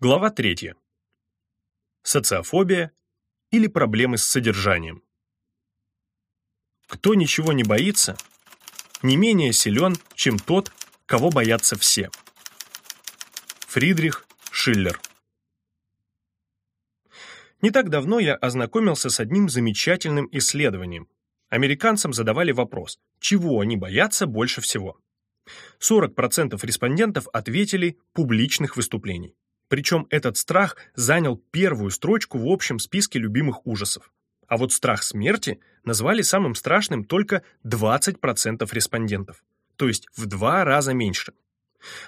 Глава 3. Социофобия или проблемы с содержанием. Кто ничего не боится, не менее силен, чем тот, кого боятся все. Фридрих Шиллер. Не так давно я ознакомился с одним замечательным исследованием. Американцам задавали вопрос, чего они боятся больше всего. 40% респондентов ответили публичных выступлений. Причем этот страх занял первую строчку в общем списке любимых ужасов. А вот страх смерти назвали самым страшным только 20% респондентов, то есть в два раза меньше.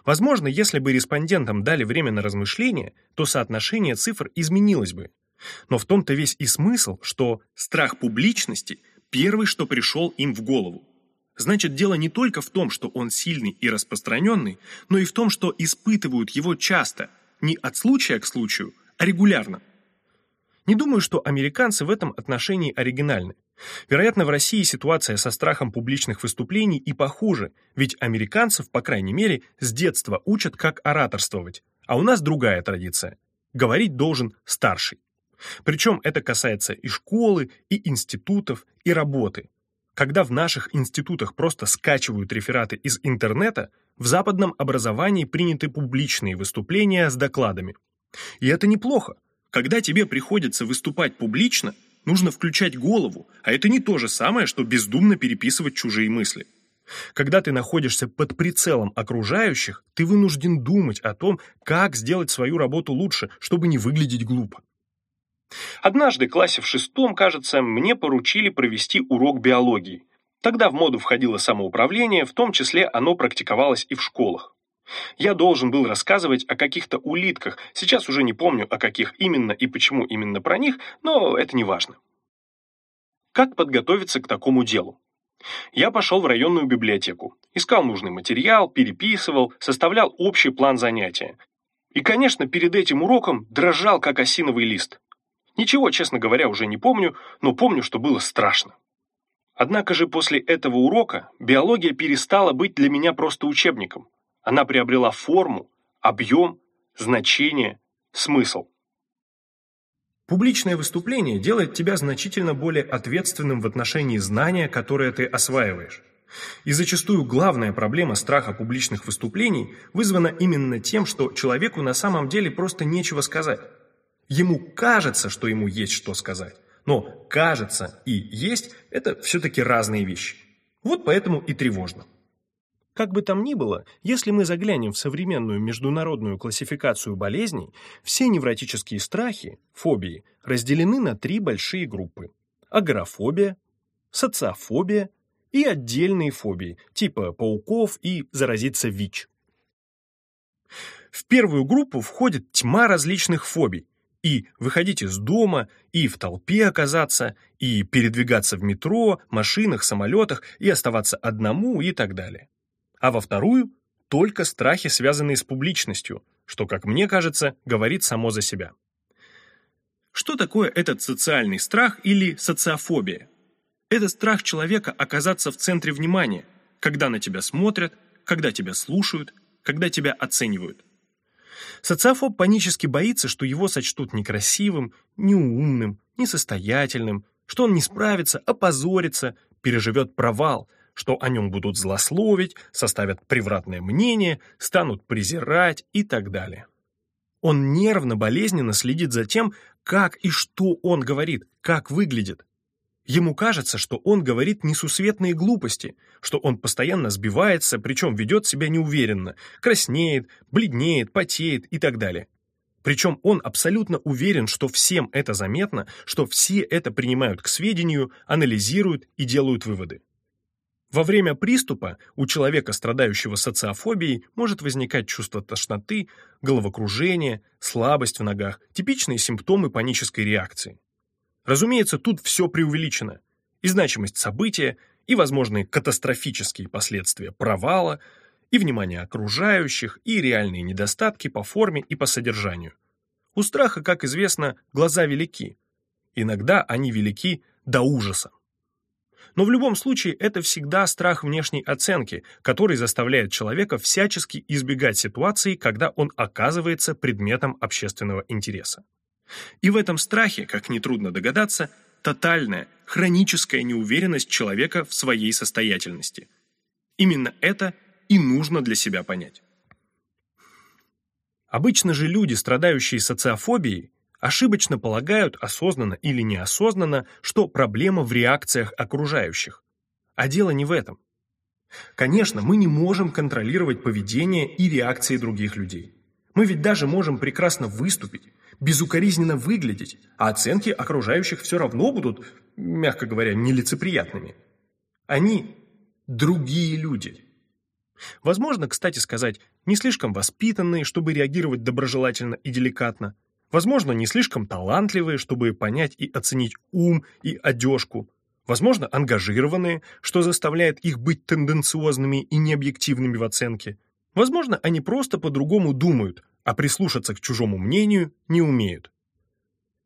Возможно, если бы респондентам дали время на размышление, то соотношение цифр изменилось бы. Но в том-то весь и смысл, что страх публичности – первый, что пришел им в голову. Значит, дело не только в том, что он сильный и распространенный, но и в том, что испытывают его часто – не от случая к случаю, а регулярно. Не думаю, что американцы в этом отношении оригинальны. Вероятно, в России ситуация со страхом публичных выступлений и похуже, ведь американцев, по крайней мере, с детства учат, как ораторствовать, а у нас другая традиция. Говорить должен старший. Причем это касается и школы, и институтов, и работы. Когда в наших институтах просто скачивают рефераты из интернета, в западном образовании приняты публичные выступления с докладами. И это неплохо. Когда тебе приходится выступать публично, нужно включать голову, а это не то же самое, что бездумно переписывать чужие мысли. Когда ты находишься под прицелом окружающих, ты вынужден думать о том, как сделать свою работу лучше, чтобы не выглядеть глупо. Однажды, в классе в шестом, кажется, мне поручили провести урок биологии. Тогда в моду входило самоуправление, в том числе оно практиковалось и в школах. Я должен был рассказывать о каких-то улитках, сейчас уже не помню, о каких именно и почему именно про них, но это не важно. Как подготовиться к такому делу? Я пошел в районную библиотеку, искал нужный материал, переписывал, составлял общий план занятия. И, конечно, перед этим уроком дрожал, как осиновый лист. Ничего, честно говоря, уже не помню, но помню, что было страшно. Однако же после этого урока биология перестала быть для меня просто учебником. Она приобрела форму, объем, значение, смысл. Публичное выступление делает тебя значительно более ответственным в отношении знания, которое ты осваиваешь. И зачастую главная проблема страха публичных выступлений вызвана именно тем, что человеку на самом деле просто нечего сказать. Ему кажется, что ему есть что сказать, но кажется и есть – это все-таки разные вещи. Вот поэтому и тревожно. Как бы там ни было, если мы заглянем в современную международную классификацию болезней, все невротические страхи, фобии, разделены на три большие группы. Агорафобия, социофобия и отдельные фобии, типа пауков и заразиться ВИЧ. В первую группу входит тьма различных фобий, и выходить из дома, и в толпе оказаться, и передвигаться в метро, машинах, самолетах, и оставаться одному и так далее. А во вторую – только страхи, связанные с публичностью, что, как мне кажется, говорит само за себя. Что такое этот социальный страх или социофобия? Это страх человека оказаться в центре внимания, когда на тебя смотрят, когда тебя слушают, когда тебя оценивают. Социофоб панически боится, что его сочтут некрасивым, неумным, несостоятельным, что он не справится, опозорится, переживет провал, что о нем будут злословить, составят превратное мнение, станут презирать и так далее. Он нервно-болезненно следит за тем, как и что он говорит, как выглядит. Ему кажется, что он говорит несусветные глупости, что он постоянно сбивается, причем ведет себя неуверенно, краснеет, бледнеет, потеет и так далее. Причем он абсолютно уверен, что всем это заметно, что все это принимают к сведению, анализируют и делают выводы. Во время приступа у человека, страдающего социофобией, может возникать чувство тошноты, головокружения, слабость в ногах, типичные симптомы панической реакции. Разумеется, тут все преувеличено. И значимость события, и возможные катастрофические последствия провала, и внимание окружающих, и реальные недостатки по форме и по содержанию. У страха, как известно, глаза велики. Иногда они велики до ужаса. Но в любом случае это всегда страх внешней оценки, который заставляет человека всячески избегать ситуации, когда он оказывается предметом общественного интереса. И в этом страхе, как нетрудно догадаться, тотальная, хроническая неуверенность человека в своей состоятельности. Именно это и нужно для себя понять. Обычно же люди, страдающие социофобией, ошибочно полагают, осознанно или неосознанно, что проблема в реакциях окружающих. А дело не в этом. Конечно, мы не можем контролировать поведение и реакции других людей. Мы ведь даже можем прекрасно выступить, безукоризненно выглядеть, а оценки окружающих все равно будут, мягко говоря, нелицеприятными. Они – другие люди. Возможно, кстати сказать, не слишком воспитанные, чтобы реагировать доброжелательно и деликатно, возможно, не слишком талантливые, чтобы понять и оценить ум и одежку, возможно, ангажированные, что заставляет их быть тенденциозными и необъективными в оценке, возможно, они просто по-другому думают, а прислушаться к чужому мнению не умеют.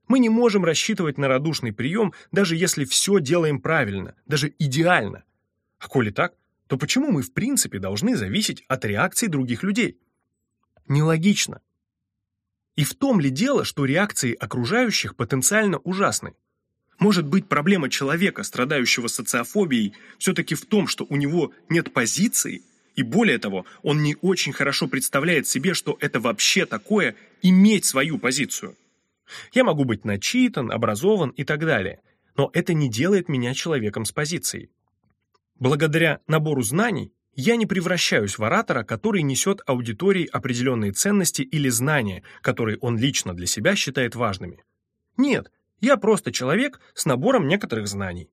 Мы не можем рассчитывать на радушный прием, даже если все делаем правильно, даже идеально. А коли так, то почему мы в принципе должны зависеть от реакции других людей? Нелогично. И в том ли дело, что реакции окружающих потенциально ужасны? Может быть, проблема человека, страдающего социофобией, все-таки в том, что у него нет позиции, и более того, он не очень хорошо представляет себе, что это вообще такое иметь свою позицию. Я могу быть начитан, образован и так далее, но это не делает меня человеком с позицией. Благодаря набору знаний я не превращаюсь в оратора, который несет аудитории определенные ценности или знания, которые он лично для себя считает важными. Нет, я просто человек с набором некоторых знаний.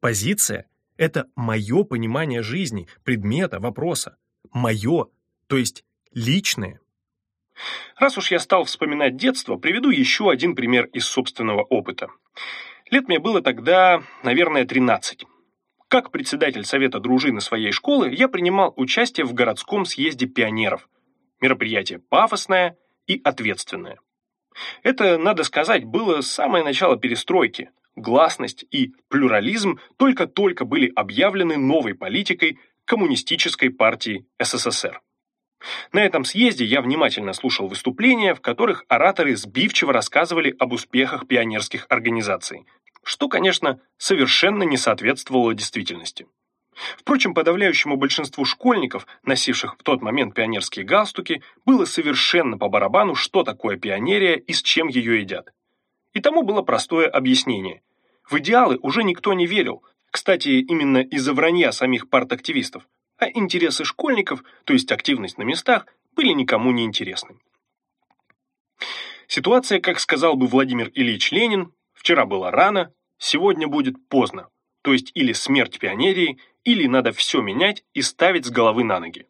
Позиция — это мое понимание жизни, предмета, вопроса. Мое, то есть личное. Раз уж я стал вспоминать детство, приведу еще один пример из собственного опыта. Лет мне было тогда, наверное, 13. Как председатель совета дружины своей школы, я принимал участие в городском съезде пионеров. Мероприятие пафосное и ответственное. Это, надо сказать, было самое начало перестройки. Гласность и плюрализм только-только были объявлены новой политикой Коммунистической партии СССР. На этом съезде я внимательно слушал выступления, в которых ораторы сбивчиво рассказывали об успехах пионерских организаций – что, конечно, совершенно не соответствовало действительности. Впрочем, подавляющему большинству школьников, носивших в тот момент пионерские галстуки, было совершенно по барабану, что такое пионерия и с чем ее едят. И тому было простое объяснение. В идеалы уже никто не верил, кстати, именно из-за вранья самих партактивистов, а интересы школьников, то есть активность на местах, были никому не интересны. Ситуация, как сказал бы Владимир Ильич Ленин, Вчера было рано, сегодня будет поздно. То есть или смерть пионерии, или надо все менять и ставить с головы на ноги.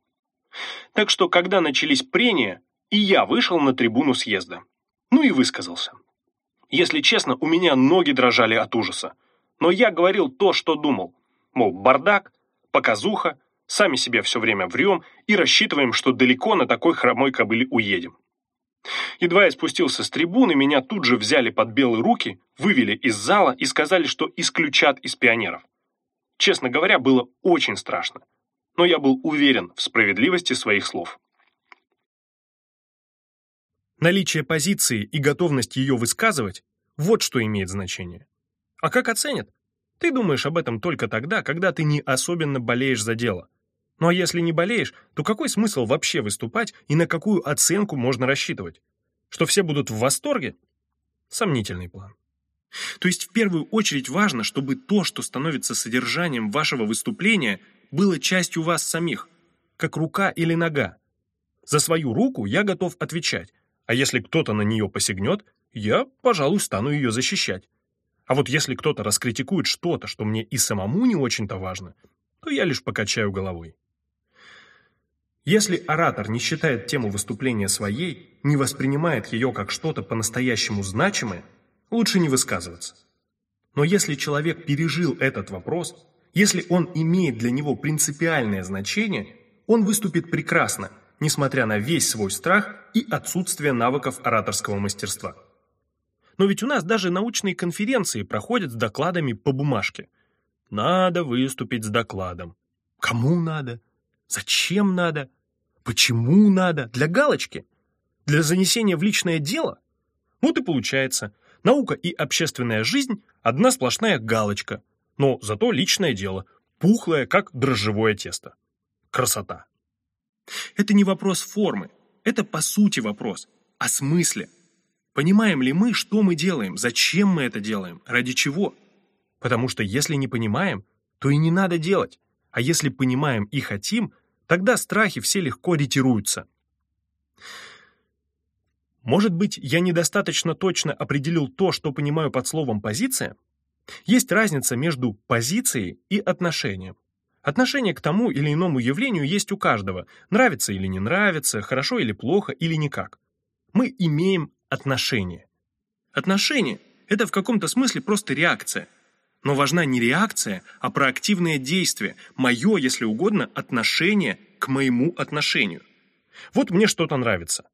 Так что, когда начались прения, и я вышел на трибуну съезда. Ну и высказался. Если честно, у меня ноги дрожали от ужаса. Но я говорил то, что думал. Мол, бардак, показуха, сами себе все время врем и рассчитываем, что далеко на такой хромой кобыле уедем. Едва я спустился с трибуны, меня тут же взяли под белые руки, вывели из зала и сказали, что исключат из пионеров. Честно говоря, было очень страшно, но я был уверен в справедливости своих слов. Наличие позиции и готовность ее высказывать – вот что имеет значение. А как оценят? Ты думаешь об этом только тогда, когда ты не особенно болеешь за дело – ну а если не болеешь, то какой смысл вообще выступать и на какую оценку можно рассчитывать? Что все будут в восторге? Сомнительный план. То есть в первую очередь важно, чтобы то, что становится содержанием вашего выступления, было частью вас самих, как рука или нога. За свою руку я готов отвечать, а если кто-то на нее посягнет, я, пожалуй, стану ее защищать. А вот если кто-то раскритикует что-то, что мне и самому не очень-то важно, то я лишь покачаю головой. Если оратор не считает тему выступления своей, не воспринимает ее как что-то по-настоящему значимое, лучше не высказываться. Но если человек пережил этот вопрос, если он имеет для него принципиальное значение, он выступит прекрасно, несмотря на весь свой страх и отсутствие навыков ораторского мастерства. Но ведь у нас даже научные конференции проходят с докладами по бумажке. Надо выступить с докладом. Кому надо? Зачем надо? Почему надо? Для галочки? Для занесения в личное дело? Вот и получается, наука и общественная жизнь – одна сплошная галочка, но зато личное дело, пухлое, как дрожжевое тесто. Красота. Это не вопрос формы, это по сути вопрос о смысле. Понимаем ли мы, что мы делаем, зачем мы это делаем, ради чего? Потому что если не понимаем, то и не надо делать. А если понимаем и хотим, тогда страхи все легко ретируются. Может быть, я недостаточно точно определил то, что понимаю под словом «позиция»? Есть разница между позицией и отношением. Отношение к тому или иному явлению есть у каждого, нравится или не нравится, хорошо или плохо, или никак. Мы имеем отношение. Отношение – это в каком-то смысле просто реакция – но важна не реакция, а проактивное действие, мое, если угодно, отношение к моему отношению. Вот мне что-то нравится.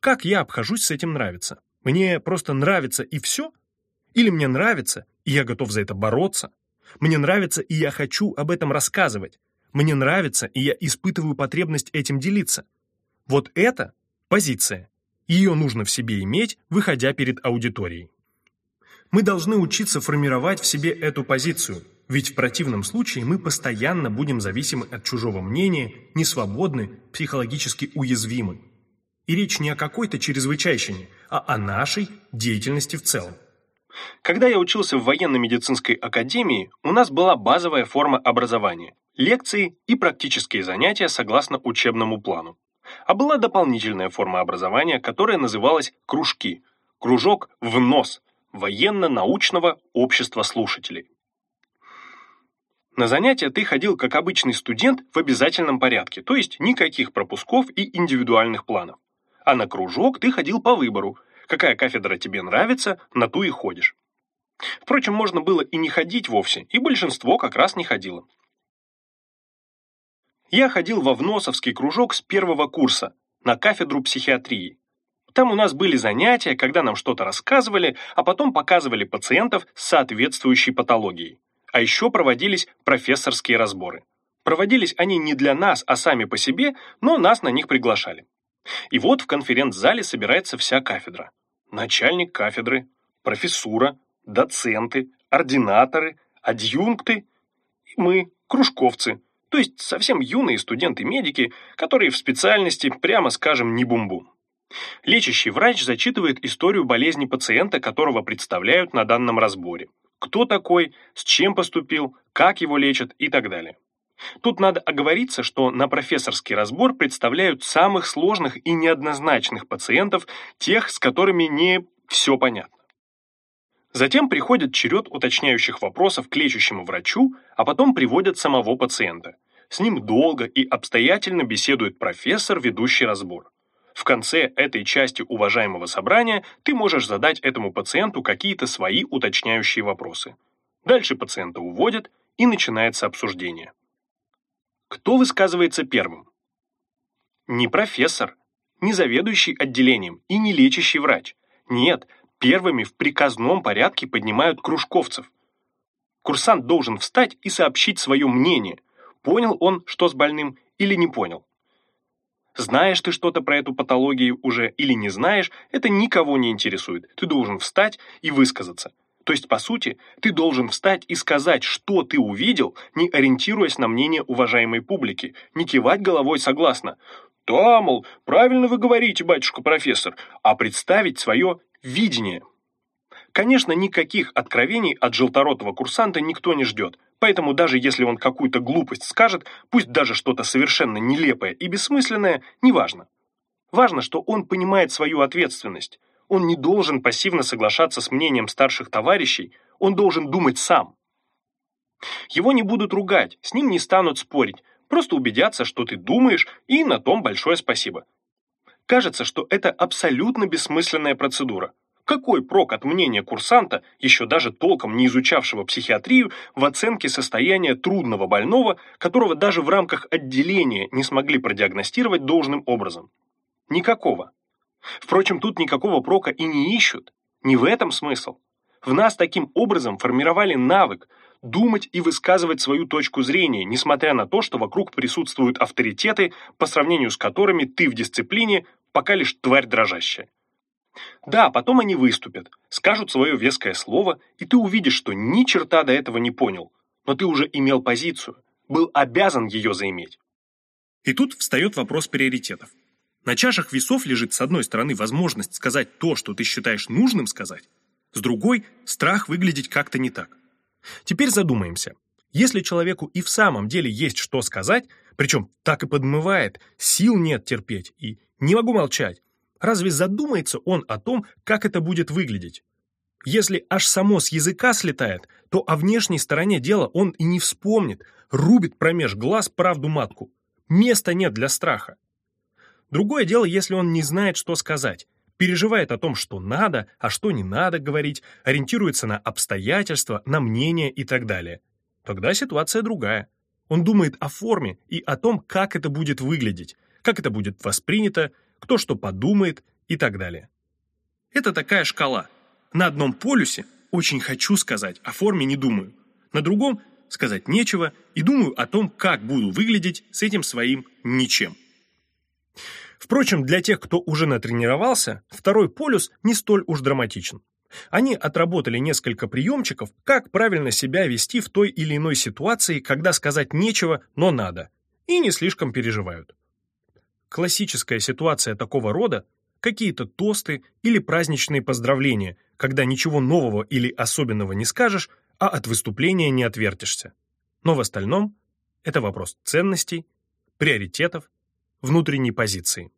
Как я обхожусь с этим нравится? Мне просто нравится и все? Или мне нравится, и я готов за это бороться? Мне нравится, и я хочу об этом рассказывать. Мне нравится, и я испытываю потребность этим делиться. Вот это позиция. Ее нужно в себе иметь, выходя перед аудиторией. Мы должны учиться формировать в себе эту позицию, ведь в противном случае мы постоянно будем зависимы от чужого мнения, несвободны, психологически уязвимы. И речь не о какой-то чрезвычайщине, а о нашей деятельности в целом. Когда я учился в военно-медицинской академии, у нас была базовая форма образования – лекции и практические занятия согласно учебному плану. А была дополнительная форма образования, которая называлась кружки. Кружок в нос, военно-научного общества слушателей. На занятия ты ходил как обычный студент в обязательном порядке, то есть никаких пропусков и индивидуальных планов. А на кружок ты ходил по выбору. Какая кафедра тебе нравится, на ту и ходишь. Впрочем, можно было и не ходить вовсе, и большинство как раз не ходило. Я ходил во Вносовский кружок с первого курса на кафедру психиатрии. Там у нас были занятия, когда нам что-то рассказывали, а потом показывали пациентов с соответствующей патологией. А еще проводились профессорские разборы. Проводились они не для нас, а сами по себе, но нас на них приглашали. И вот в конференц-зале собирается вся кафедра. Начальник кафедры, профессура, доценты, ординаторы, адъюнкты и мы, кружковцы, то есть совсем юные студенты-медики, которые в специальности, прямо скажем, не бум-бум. Лечащий врач зачитывает историю болезни пациента, которого представляют на данном разборе. Кто такой, с чем поступил, как его лечат и так далее. Тут надо оговориться, что на профессорский разбор представляют самых сложных и неоднозначных пациентов, тех, с которыми не все понятно. Затем приходит черед уточняющих вопросов к лечащему врачу, а потом приводят самого пациента. С ним долго и обстоятельно беседует профессор, ведущий разбор. В конце этой части уважаемого собрания ты можешь задать этому пациенту какие-то свои уточняющие вопросы. Дальше пациента уводят, и начинается обсуждение. Кто высказывается первым? Не профессор, не заведующий отделением и не лечащий врач. Нет, первыми в приказном порядке поднимают кружковцев. Курсант должен встать и сообщить свое мнение, понял он, что с больным, или не понял. Знаешь ты что-то про эту патологию уже или не знаешь, это никого не интересует. Ты должен встать и высказаться. То есть, по сути, ты должен встать и сказать, что ты увидел, не ориентируясь на мнение уважаемой публики, не кивать головой согласно. «Да, мол, правильно вы говорите, батюшка-профессор», а представить свое видение. Конечно, никаких откровений от желторотого курсанта никто не ждет, поэтому даже если он какую-то глупость скажет, пусть даже что-то совершенно нелепое и бессмысленное, неважно. Важно, что он понимает свою ответственность. Он не должен пассивно соглашаться с мнением старших товарищей, он должен думать сам. Его не будут ругать, с ним не станут спорить, просто убедятся, что ты думаешь, и на том большое спасибо. Кажется, что это абсолютно бессмысленная процедура. Какой прок от мнения курсанта, еще даже толком не изучавшего психиатрию, в оценке состояния трудного больного, которого даже в рамках отделения не смогли продиагностировать должным образом? Никакого. Впрочем, тут никакого прока и не ищут. Не в этом смысл. В нас таким образом формировали навык, думать и высказывать свою точку зрения, несмотря на то, что вокруг присутствуют авторитеты, по сравнению с которыми ты в дисциплине пока лишь тварь дрожащая. Да, потом они выступят, скажут свое веское слово, и ты увидишь, что ни черта до этого не понял, но ты уже имел позицию, был обязан ее заиметь. И тут встает вопрос приоритетов. На чашах весов лежит с одной стороны возможность сказать то, что ты считаешь нужным сказать, с другой – страх выглядеть как-то не так. Теперь задумаемся. Если человеку и в самом деле есть что сказать, причем так и подмывает, сил нет терпеть и не могу молчать, разве задумается он о том, как это будет выглядеть? Если аж само с языка слетает, то о внешней стороне дела он и не вспомнит, рубит промеж глаз правду матку. Места нет для страха. Другое дело, если он не знает, что сказать, переживает о том, что надо, а что не надо говорить, ориентируется на обстоятельства, на мнение и так далее. Тогда ситуация другая. Он думает о форме и о том, как это будет выглядеть, как это будет воспринято, кто что подумает и так далее. Это такая шкала. На одном полюсе очень хочу сказать, о форме не думаю. На другом сказать нечего и думаю о том, как буду выглядеть с этим своим ничем. Впрочем, для тех, кто уже натренировался, второй полюс не столь уж драматичен. Они отработали несколько приемчиков, как правильно себя вести в той или иной ситуации, когда сказать нечего, но надо, и не слишком переживают. Классическая ситуация такого рода – какие-то тосты или праздничные поздравления, когда ничего нового или особенного не скажешь, а от выступления не отвертишься. Но в остальном это вопрос ценностей, приоритетов внутренней позиции.